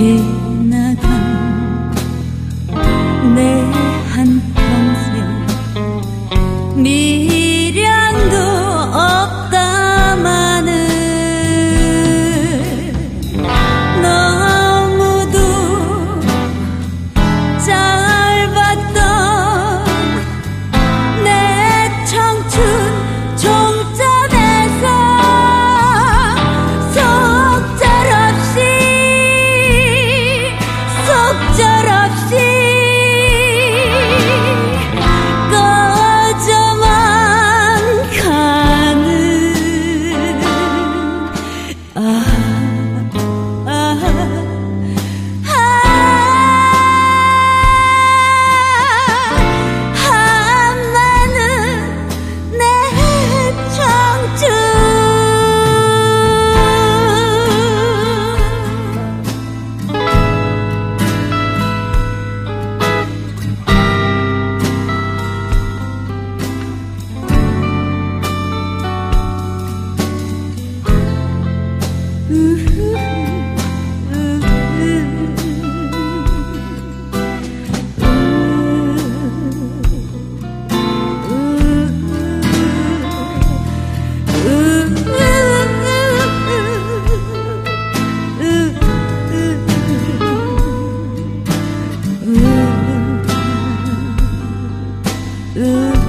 here 음.